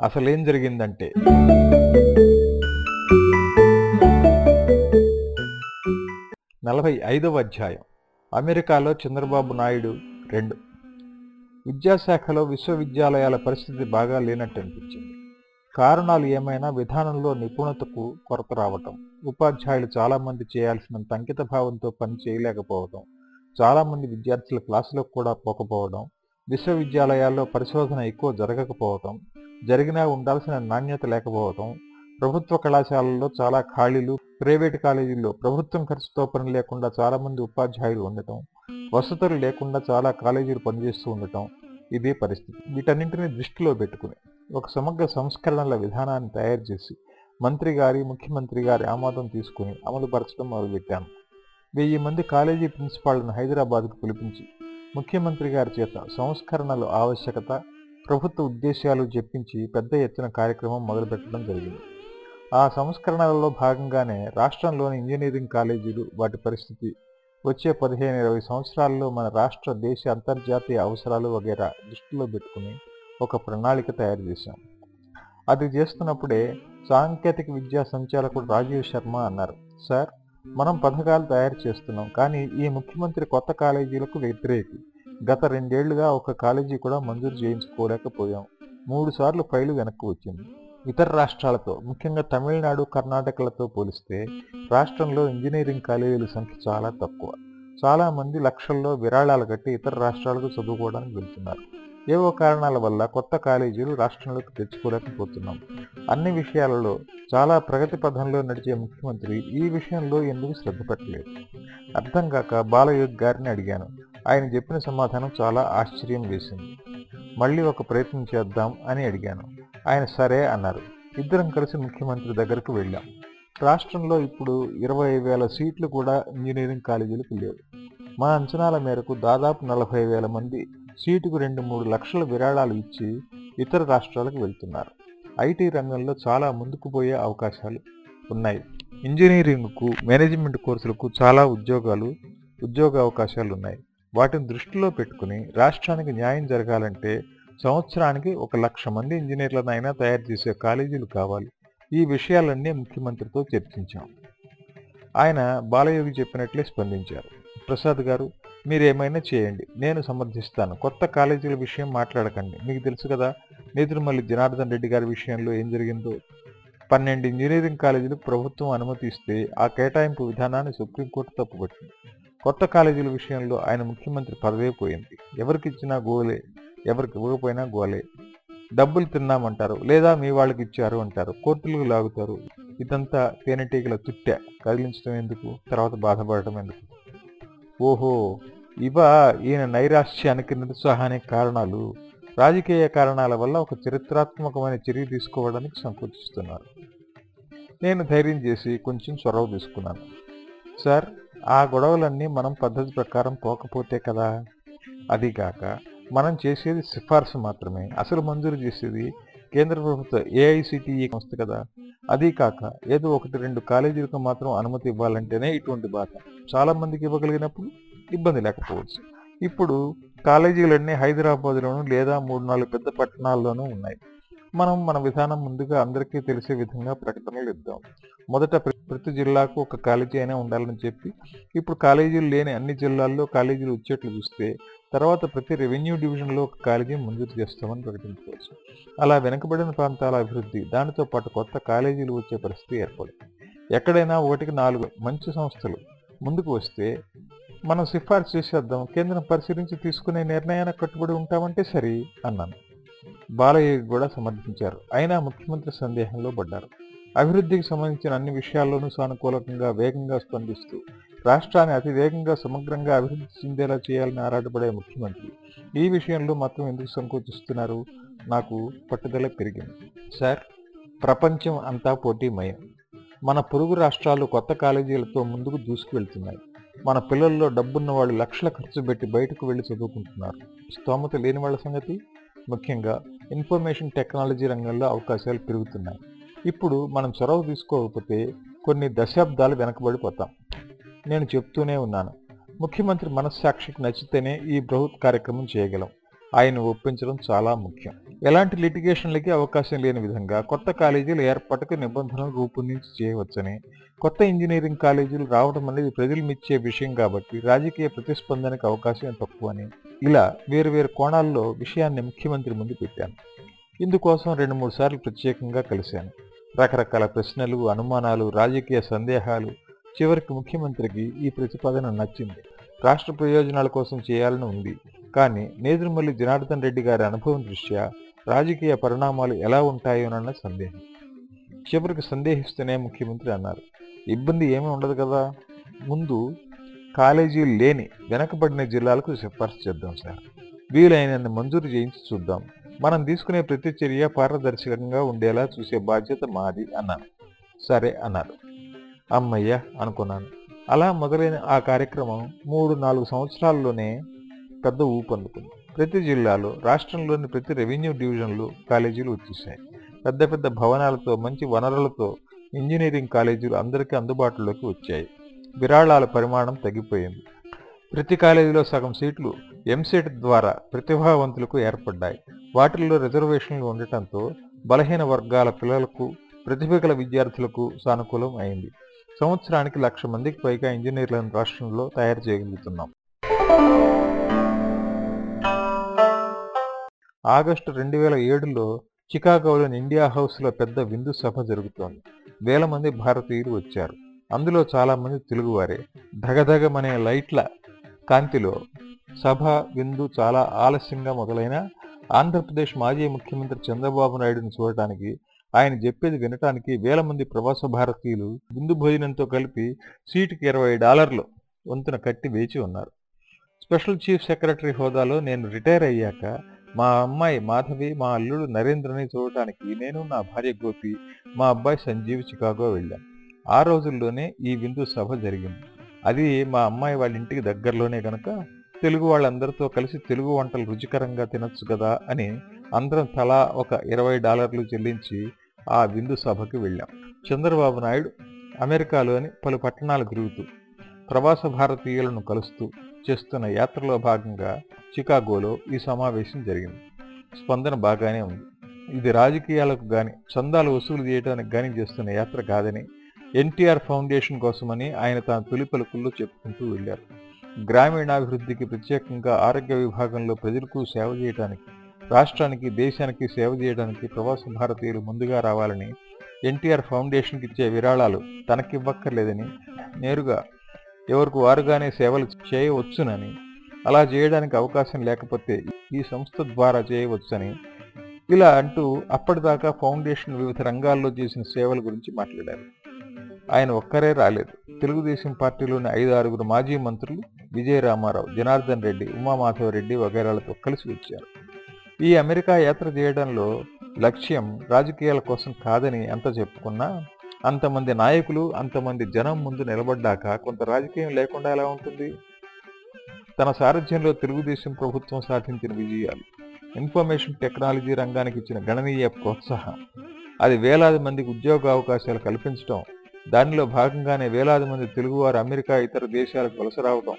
అసలేం జరిగిందంటే నలభై ఐదవ అధ్యాయం. అమెరికాలో చంద్రబాబు నాయుడు రెండు. విద్యాశాఖలో విశ్వవిద్యాలయాల పరిస్థితి బాగా లేనట్టు అనిపించింది కారణాలు ఏమైనా విధానంలో నిపుణతకు కొరత రావటం ఉపాధ్యాయులు చాలామంది చేయాల్సిన చేయాల్సినంత అంకిత భావంతో పని చేయలేకపోవడం చాలామంది విద్యార్థులు క్లాసులకు కూడా పోకపోవడం విశ్వవిద్యాలయాల్లో పరిశోధన ఎక్కువ జరగకపోవడం జరిగినా ఉండాల్సిన నాణ్యత లేకపోవటం ప్రభుత్వ కళాశాలల్లో చాలా ఖాళీలు ప్రైవేటు కాలేజీల్లో ప్రభుత్వం ఖర్చుతో పని లేకుండా చాలామంది ఉపాధ్యాయులు ఉండటం వసతులు లేకుండా చాలా కాలేజీలు పనిచేస్తూ ఉండటం ఇదే పరిస్థితి. వీటన్నింటినీ దృష్టిలో పెట్టుకుని ఒక సమగ్ర సంస్కరణల విధానాన్ని తయారు చేసి మంత్రి గారి ముఖ్యమంత్రి గారి ఆమోదం తీసుకుని అమలుపరచడం మొదలుపెట్టాను. వెయ్యి మంది కాలేజీ ప్రిన్సిపాళ్ళను హైదరాబాద్కు పిలిపించి ముఖ్యమంత్రి గారి చేత సంస్కరణలు ఆవశ్యకత ప్రభుత్వ ఉద్దేశాలు చెప్పించి పెద్ద ఎత్తున కార్యక్రమం మొదలుపెట్టడం జరిగింది. ఆ సంస్కరణలలో భాగంగానే రాష్ట్రంలోని ఇంజనీరింగ్ కాలేజీలు వాటి పరిస్థితి వచ్చే పదిహేను ఇరవై సంవత్సరాల్లో మన రాష్ట్ర దేశ అంతర్జాతీయ అవసరాలు వగేరా దృష్టిలో పెట్టుకుని ఒక ప్రణాళిక తయారు చేశాం. అది చేస్తున్నప్పుడే సాంకేతిక విద్యా సంచాలకుడు రాజీవ్ శర్మ అన్నారు. సార్ మనం పథకాలు తయారు చేస్తున్నాం కానీ ఈ ముఖ్యమంత్రి కొత్త కాలేజీలకు వ్యతిరేకి. గత రెండేళ్ళుగా ఒక కాలేజీ కూడా మంజూరు చేయించుకోలేకపోయాం. మూడు సార్లు ఫైలు వెనక్కి వచ్చింది. ఇతర రాష్ట్రాలతో ముఖ్యంగా తమిళనాడు కర్ణాటకలతో పోలిస్తే రాష్ట్రంలో ఇంజనీరింగ్ కాలేజీల సంఖ్య చాలా తక్కువ. చాలామంది లక్షల్లో విరాళాలు కట్టి ఇతర రాష్ట్రాలకు చదువుకోవడానికి వెళ్తున్నారు. ఏవో కారణాల వల్ల కొత్త కాలేజీలు రాష్ట్రంలోకి తెచ్చుకోలేకపోతున్నాం. అన్ని విషయాలలో చాలా ప్రగతి పథంలో నడిచే ముఖ్యమంత్రి ఈ విషయంలో ఎందుకు శ్రద్ధ పెట్టలేదు? అర్థం కాక బాలయోగ్ గారిని అడిగాను. ఆయన చెప్పిన సమాధానం చాలా ఆశ్చర్యం వేసింది. మళ్ళీ ఒక ప్రయత్నం చేద్దాం అని అడిగాను. ఆయన సరే అన్నారు. ఇద్దరం కలిసి ముఖ్యమంత్రి దగ్గరకు వెళ్ళాం. రాష్ట్రంలో ఇప్పుడు ఇరవై వేల సీట్లు కూడా ఇంజనీరింగ్ కాలేజీలకు లేవు. మా అంచనాల మేరకు దాదాపు నలభై వేల మంది సీటుకు రెండు మూడు లక్షల విరాళాలు ఇచ్చి ఇతర రాష్ట్రాలకు వెళ్తున్నారు. ఐటీ రంగంలో చాలా ముందుకు పోయే అవకాశాలు ఉన్నాయి. ఇంజనీరింగ్కు మేనేజ్మెంట్ కోర్సులకు చాలా ఉద్యోగాలు ఉద్యోగ అవకాశాలు ఉన్నాయి. వాటిని దృష్టిలో పెట్టుకుని రాష్ట్రానికి న్యాయం జరగాలంటే సంవత్సరానికి ఒక లక్ష మంది ఇంజనీర్లనైనా తయారు చేసే కాలేజీలు కావాలి. ఈ విషయాలన్నీ ముఖ్యమంత్రితో చర్చించాం. ఆయన బాలయోగి చెప్పినట్లే స్పందించారు. ప్రసాద్ గారు మీరేమైనా చేయండి నేను సమర్థిస్తాను. కొత్త కాలేజీల విషయం మాట్లాడకండి. మీకు తెలుసు కదా నేతృమల్లి జనార్దన్ రెడ్డి గారి విషయంలో ఏం జరిగిందో. పన్నెండు ఇంజనీరింగ్ కాలేజీలు ప్రభుత్వం అనుమతిస్తే ఆ కేటాయింపు విధానాన్ని సుప్రీంకోర్టు తప్పుపట్టింది. కొత్త కాలేజీల విషయంలో ఆయన ముఖ్యమంత్రి పదవే పోయింది. ఎవరికి ఇచ్చినా గోలే ఎవరికి ఇవ్వకపోయినా గోలే. డబ్బులు తిన్నామంటారు లేదా మీ వాళ్ళకి ఇచ్చారు అంటారు కోర్టులకు లాగుతారు. ఇదంతా తేనెటీగల తుట్టె కదిలించడం ఎందుకు? తర్వాత బాధపడటం ఎందుకు? ఓహో ఇవా ఈయన నైరాశ్యానికి నిరుత్సాహానికి కారణాలు. రాజకీయ కారణాల వల్ల ఒక చరిత్రాత్మకమైన చర్య తీసుకోవడానికి సంకోచిస్తున్నారు. నేను ధైర్యం చేసి కొంచెం చొరవ తీసుకున్నాను. సార్ ఆ గొడవలన్నీ మనం పద్ధతి ప్రకారం పోకపోతే కదా? అదిగాక మనం చేసేది సిఫార్సు మాత్రమే. అసలు మంజూరు చేసేది కేంద్ర ప్రభుత్వ ఏఐసిటిఈ సంస్థ కదా? అదీ కాక ఏదో ఒకటి రెండు కాలేజీలకు మాత్రం అనుమతి ఇవ్వాలంటేనే ఇటువంటి బాధ. చాలా మందికి ఇవ్వగలిగినప్పుడు ఇబ్బంది లేకపోవచ్చు. ఇప్పుడు కాలేజీలన్నీ హైదరాబాద్లోనూ లేదా మూడు నాలుగు పెద్ద పట్టణాల్లోనూ ఉన్నాయి. మనం మన విధానం ముందుగా అందరికీ తెలిసే విధంగా ప్రకటనలు ఇద్దాం. మొదట ప్ర- ప్రతి జిల్లాకు ఒక కాలేజీ అయినా ఉండాలని చెప్పి ఇప్పుడు కాలేజీలు లేని అన్ని జిల్లాల్లో కాలేజీలు వచ్చేట్లు చూస్తే తర్వాత ప్రతి రెవెన్యూ డివిజన్లో ఒక కాలేజీ మంజూరు చేస్తామని ప్రకటించవచ్చు. అలా వెనుకబడిన ప్రాంతాల అభివృద్ధి దానితో పాటు కొత్త కాలేజీలు వచ్చే పరిస్థితి ఏర్పడింది ఎక్కడైనా ఒకటికి నాలుగు మంచి సంస్థలు ముందుకు వస్తే మనం సిఫార్సు చేసేద్దాం కేంద్రం పరిశీలించి తీసుకునే నిర్ణయానికి కట్టుబడి ఉంటామంటే సరి అన్నాను. బాలయ్య కూడా సమర్పించారు. అయినా ముఖ్యమంత్రి సందేహంలో పడ్డారు. అభివృద్ధికి సంబంధించిన అన్ని విషయాల్లోనూ సానుకూలంగా వేగంగా స్పందిస్తూ రాష్ట్రాన్ని అతి వేగంగా సమగ్రంగా అభివృద్ధి చెందేలా చేయాలని ఆరాటపడే ముఖ్యమంత్రి ఈ విషయంలో మాత్రం ఎందుకు సంకోచిస్తున్నారు? నాకు పట్టుదల పెరిగింది. సార్ ప్రపంచం అంతా పోటీమయం. మన పొరుగు రాష్ట్రాలు కొత్త కాలేజీలతో ముందుకు దూసుకువెళ్తున్నాయి. మన పిల్లల్లో డబ్బున్న వాళ్ళు లక్షల ఖర్చు పెట్టి బయటకు వెళ్ళి చదువుకుంటున్నారు. స్తోమత లేని వాళ్ళ సంగతి? ముఖ్యంగా ఇన్ఫర్మేషన్ టెక్నాలజీ రంగంలో అవకాశాలు పెరుగుతున్నాయి. ఇప్పుడు మనం చొరవ తీసుకోకపోతే కొన్ని దశాబ్దాలు వెనకబడిపోతాం. నేను చెప్తూనే ఉన్నాను. ముఖ్యమంత్రి మనస్సాక్షికి నచ్చితేనే ఈ బృహత్ కార్యక్రమం చేయగలం. ఆయన ఒప్పించడం చాలా ముఖ్యం. ఎలాంటి లిటిగేషన్లకి అవకాశం లేని విధంగా కొత్త కాలేజీల ఏర్పాటుకు నిబంధనలు రూపొందించి చేయవచ్చని కొత్త ఇంజనీరింగ్ కాలేజీలు రావడం అనేది ప్రజలు మెచ్చే విషయం కాబట్టి రాజకీయ ప్రతిస్పందనకు అవకాశం తక్కువని ఇలా వేరువేరు కోణాల్లో విషయాన్ని ముఖ్యమంత్రి ముందు పెట్టాను. ఇందుకోసం రెండు మూడు సార్లు ప్రత్యేకంగా కలిశాను. రకరకాల ప్రశ్నలు అనుమానాలు రాజకీయ సందేహాలు చివరికి ముఖ్యమంత్రికి ఈ ప్రతిపాదన నచ్చింది. రాష్ట్ర ప్రయోజనాల కోసం చేయాలని ఉంది. కానీ నేదురుమల్లి జనార్దన్ రెడ్డి గారి అనుభవం దృష్ట్యా రాజకీయ పరిణామాలు ఎలా ఉంటాయోనన్న సందేహం. చివరికి సందేహిస్తూనే ముఖ్యమంత్రి అన్నారు. ఇబ్బంది ఏమీ ఉండదు కదా. ముందు కాలేజీలు లేని వెనకబడిన జిల్లాలకు సిఫార్సు చేద్దాం సార్. వీలైనన్ని మంజూరు చేయించి చూద్దాం. మనం తీసుకునే ప్రతి చర్య పారదర్శకంగా ఉండేలా చూసే బాధ్యత మాది అన్నాను సరే అన్నారు. అమ్మయ్య అనుకున్నాను. అలా మొదలైన ఆ కార్యక్రమం మూడు నాలుగు సంవత్సరాల్లోనే పెద్ద ఊపందుకుంది ప్రతి జిల్లాలో రాష్ట్రంలోని ప్రతి రెవెన్యూ డివిజన్లు కాలేజీలు వచ్చేసాయి పెద్ద పెద్ద భవనాలతో మంచి వనరులతో ఇంజనీరింగ్ కాలేజీలు అందరికీ అందుబాటులోకి వచ్చాయి. విరాళాల పరిమాణం తగ్గిపోయింది. ప్రతి కాలేజీలో సగం సీట్లు ఎంసెట్ ద్వారా ప్రతిభావంతులకు ఏర్పడ్డాయి. వాటిల్లో రిజర్వేషన్లు ఉండటంతో బలహీన వర్గాల పిల్లలకు ప్రతిభగల విద్యార్థులకు సానుకూలం అయింది. సంవత్సరానికి లక్ష మందికి పైగా ఇంజనీర్లను రాష్ట్రంలో తయారు చేయగలుగుతున్నాం. ఆగస్టు రెండు వేల ఏడులో చికాగోలోని ఇండియా హౌస్లో పెద్ద విందు సభ జరుగుతోంది. వేల మంది భారతీయులు వచ్చారు. అందులో చాలామంది తెలుగువారే ధగధగమనే లైట్ల కాంతిలో సభ విందు చాలా ఆలస్యంగా మొదలైన ఆంధ్రప్రదేశ్ మాజీ ముఖ్యమంత్రి చంద్రబాబు నాయుడుని చూడటానికి ఆయన చెప్పేది వినటానికి వేల మంది ప్రవాస భారతీయులు విందు భోజనంతో కలిపి సీటుకి ఇరవై డాలర్లు వంతున కట్టి వేచి ఉన్నారు. స్పెషల్ చీఫ్ సెక్రటరీ హోదాలో నేను రిటైర్ అయ్యాక మా అమ్మాయి మాధవి మా అల్లుడు నరేంద్రని చూడటానికి నేను నా భార్య గోపి మా అబ్బాయి సంజీవ్ చికాగో వెళ్ళాం. ఆ రోజుల్లోనే ఈ విందు సభ జరిగింది. అది మా అమ్మాయి వాళ్ళ ఇంటికి దగ్గరలోనే గనక తెలుగు వాళ్ళందరితో కలిసి తెలుగు వంటలు రుచికరంగా తినొచ్చు కదా అని అందరం తలా ఒక ఇరవై డాలర్లు చెల్లించి ఆ విందు సభకి వెళ్ళాం. చంద్రబాబు నాయుడు అమెరికాలోని పలు పట్టణాలు తిరుగుతూ ప్రవాస భారతీయులను కలుస్తూ చేస్తున్న యాత్రలో భాగంగా చికాగోలో ఈ సమావేశం జరిగింది. స్పందన బాగానే ఉంది. ఇది రాజకీయాలకు గాని చందాలు వసూలు చేయడానికి గాని చేస్తున్న యాత్ర కాదని ఎన్టీఆర్ ఫౌండేషన్ కోసమని ఆయన తన తొలి పలుకుల్లో చెప్పుకుంటూ వెళ్ళారు. గ్రామీణాభివృద్ధికి ప్రత్యేకంగా ఆరోగ్య విభాగంలో ప్రజలకు సేవ చేయడానికి రాష్ట్రానికి దేశానికి సేవ చేయడానికి ప్రవాస భారతీయులు ముందుగా రావాలని ఎన్టీఆర్ ఫౌండేషన్కి ఇచ్చే విరాళాలు తనకివ్వక్కర్లేదని నేరుగా ఎవరికి వారుగానే సేవలు చేయవచ్చునని అలా చేయడానికి అవకాశం లేకపోతే ఈ సంస్థ ద్వారా చేయవచ్చని. ఇలా అంటూ అప్పటిదాకా ఫౌండేషన్ వివిధ రంగాల్లో చేసిన సేవల గురించి మాట్లాడారు. ఆయన ఒక్కరే రాలేదు. తెలుగుదేశం పార్టీలోని ఐదు ఆరుగురు మాజీ మంత్రులు విజయ రామారావు జనార్దన్ రెడ్డి ఉమామాధవరెడ్డి వగైరాలతో కలిసి వచ్చారు. ఈ అమెరికా యాత్ర చేయడంలో లక్ష్యం రాజకీయాల కోసం కాదని ఎంత చెప్పుకున్నా అంతమంది నాయకులు అంతమంది జనం ముందు నిలబడ్డాక కొంత రాజకీయం లేకుండా ఎలా ఉంటుంది? తన సారథ్యంలో తెలుగుదేశం ప్రభుత్వం సాధించిన విజయాలు ఇన్ఫర్మేషన్ టెక్నాలజీ రంగానికి ఇచ్చిన గణనీయ ప్రోత్సాహం అది వేలాది మందికి ఉద్యోగ అవకాశాలు కల్పించడం దానిలో భాగంగానే వేలాది మంది తెలుగువారు అమెరికా ఇతర దేశాలకు వలస రావడం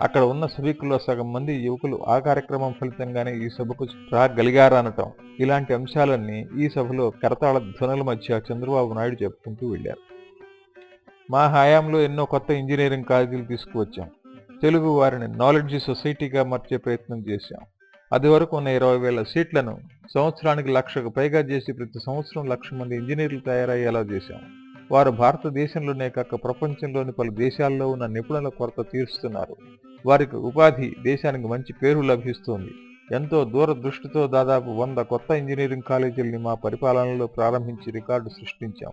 అక్కడ ఉన్న సభికుల్లో సగం మంది యువకులు ఆ కార్యక్రమం ఫలితంగానే ఈ సభకు రాగలిగారనటం. ఇలాంటి అంశాలన్నీ ఈ సభలో కరతాళ ధ్వనుల మధ్య చంద్రబాబు నాయుడు చెప్పుకుంటూ వెళ్ళారు మా హయాంలో ఎన్నో కొత్త ఇంజనీరింగ్ కాలేజీలు తీసుకువచ్చాం. తెలుగు వారిని నాలెడ్జ్ సొసైటీగా మార్చే ప్రయత్నం చేశాం. అది వరకు ఉన్న ఇరవై వేల సీట్లను సంవత్సరానికి లక్షకు పైగా చేసి ప్రతి సంవత్సరం లక్ష మంది ఇంజనీర్లు తయారయ్యేలా చేశాం. వారు భారతదేశంలోనే కాక ప్రపంచంలోని పలు దేశాల్లో ఉన్న నిపుణుల కొరత తీరుస్తున్నారు. వారికి ఉపాధి దేశానికి మంచి పేరు లభిస్తోంది. ఎంతో దూరదృష్టితో దాదాపు వంద కొత్త ఇంజనీరింగ్ కాలేజీల్ని మా పరిపాలనలో ప్రారంభించి రికార్డు సృష్టించాం.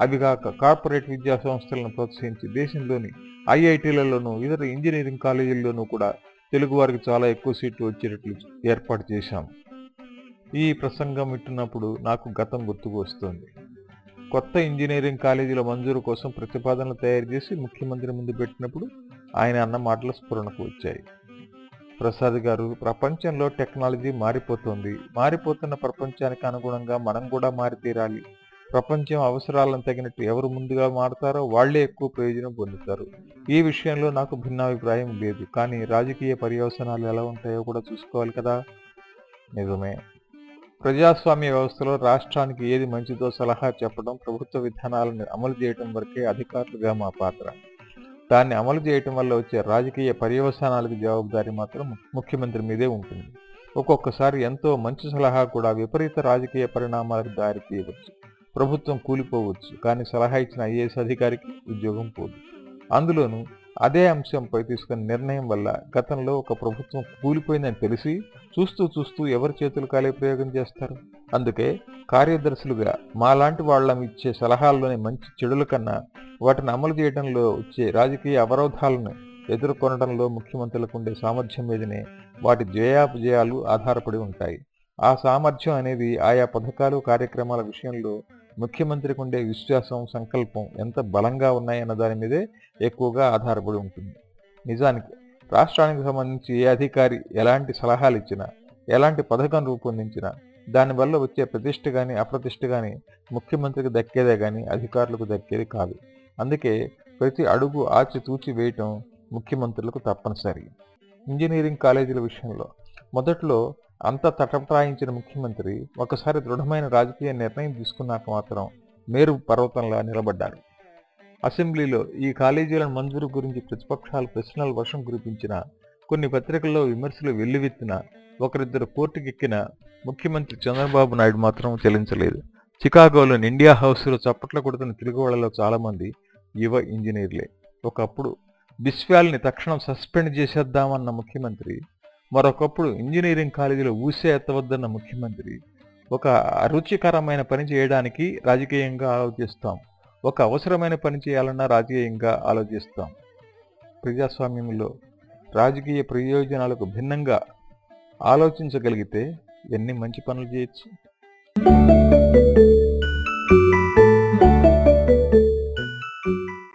అవి కాక కార్పొరేట్ విద్యా సంస్థలను ప్రోత్సహించి దేశంలోని ఐఐటీలలోనూ ఇతర ఇంజనీరింగ్ కాలేజీల్లోనూ కూడా తెలుగు వారికి చాలా ఎక్కువ సీట్లు వచ్చేటట్లు ఏర్పాటు చేశాం. ఈ ప్రసంగం వింటున్నప్పుడు నాకు గతం గుర్తుకు వస్తుంది. కొత్త ఇంజనీరింగ్ కాలేజీల మంజూరు కోసం ప్రతిపాదనలు తయారు చేసి ముఖ్యమంత్రి ముందు పెట్టినప్పుడు ఆయన అన్న మాటలు స్ఫురణకు వచ్చాయి. ప్రసాద్ గారు ప్రపంచంలో టెక్నాలజీ మారిపోతుంది. మారిపోతున్న ప్రపంచానికి అనుగుణంగా మనం కూడా మారి తీరాలి. ప్రపంచం అవసరాలను తగినట్టు ఎవరు ముందుగా మారతారో వాళ్ళే ఎక్కువ ప్రయోజనం పొందుతారు. ఈ విషయంలో నాకు భిన్నాభిప్రాయం లేదు. కానీ రాజకీయ పర్యవసనాలు ఎలా ఉంటాయో కూడా చూసుకోవాలి కదా? నిజమే. ప్రజాస్వామ్య వ్యవస్థలో రాష్ట్రానికి ఏది మంచిదో సలహా చెప్పడం ప్రభుత్వ విధానాలను అమలు చేయడం వరకే అధికారులుగా మా పాత్ర. దాన్ని అమలు చేయటం వల్ల వచ్చే రాజకీయ పర్యవసానాలకు జవాబుదారీ మాత్రం ముఖ్యమంత్రి మీదే ఉంటుంది. ఒక్కొక్కసారి ఎంతో మంచి సలహా కూడా విపరీత రాజకీయ పరిణామాలకు దారి తీయవచ్చు. ప్రభుత్వం కూలిపోవచ్చు కానీ సలహా ఇచ్చిన ఐఏఎస్ అధికారికి ఉద్యోగం పోదు. అందులోనూ అదే అంశంపై తీసుకున్న నిర్ణయం వల్ల గతంలో ఒక ప్రభుత్వం కూలిపోయిందని తెలిసి చూస్తూ చూస్తూ ఎవరి చేతులు కాలే ప్రయోగం చేస్తారు. అందుకే కార్యదర్శులుగా మాలాంటి వాళ్ళం ఇచ్చే సలహాల్లోని మంచి చెడుల కన్నా వాటిని అమలు చేయడంలో వచ్చే రాజకీయ అవరోధాలను ఎదుర్కొనడంలో ముఖ్యమంత్రులకు ఉండే సామర్థ్యం మీదనే వాటి జయాపజయాలు ఆధారపడి ఉంటాయి. ఆ సామర్థ్యం అనేది ఆయా పథకాలు కార్యక్రమాల విషయంలో ముఖ్యమంత్రికి ఉండే విశ్వాసం సంకల్పం ఎంత బలంగా ఉన్నాయన్న దాని మీదే ఎక్కువగా ఆధారపడి ఉంటుంది. నిజానికి రాష్ట్రానికి సంబంధించి ఏ అధికారి ఎలాంటి సలహాలు ఇచ్చినా ఎలాంటి పథకం రూపొందించినా దానివల్ల వచ్చే ప్రతిష్ట కానీ అప్రతిష్ట కానీ ముఖ్యమంత్రికి దక్కేదే కానీ అధికారులకు దక్కేది కాదు. అందుకే ప్రతి అడుగు ఆచితూచి వేయటం ముఖ్యమంత్రులకు తప్పనిసరి. ఇంజనీరింగ్ కాలేజీల విషయంలో మొదట్లో అంత తటపటాయించిన ముఖ్యమంత్రి ఒకసారి దృఢమైన రాజకీయ నిర్ణయం తీసుకున్నాక మాత్రం మేరు పర్వతంలా నిలబడ్డారు అసెంబ్లీలో ఈ కాలేజీలను మంజూరు గురించి ప్రతిపక్షాలు ప్రశ్నల వర్షం కురిపించిన కొన్ని పత్రికల్లో విమర్శలు వెల్లువెత్తిన ఒకరిద్దరు కోర్టుకెక్కిన ముఖ్యమంత్రి చంద్రబాబు నాయుడు మాత్రం చెల్లించలేదు. చికాగోలోని ఇండియా హౌస్లో చప్పట్లు కొడుతున్న తెలుగు చాలామంది యువ ఇంజనీర్లే. ఒకప్పుడు బిస్వాల్ని తక్షణం సస్పెండ్ చేసేద్దామన్న ముఖ్యమంత్రి మరొకప్పుడు ఇంజనీరింగ్ కాలేజీలో ఊసే ఎత్తవద్దన్న ముఖ్యమంత్రి ఒక అరుచికరమైన పని చేయడానికి రాజకీయంగా ఆలోచిస్తాం. ఒక అవసరమైన పని చేయాలన్నా రాజకీయంగా ఆలోచిస్తాం. ప్రజాస్వామ్యంలో రాజకీయ ప్రయోజనాలకు భిన్నంగా ఆలోచించగలిగితే ఎన్ని మంచి పనులు చేయొచ్చు?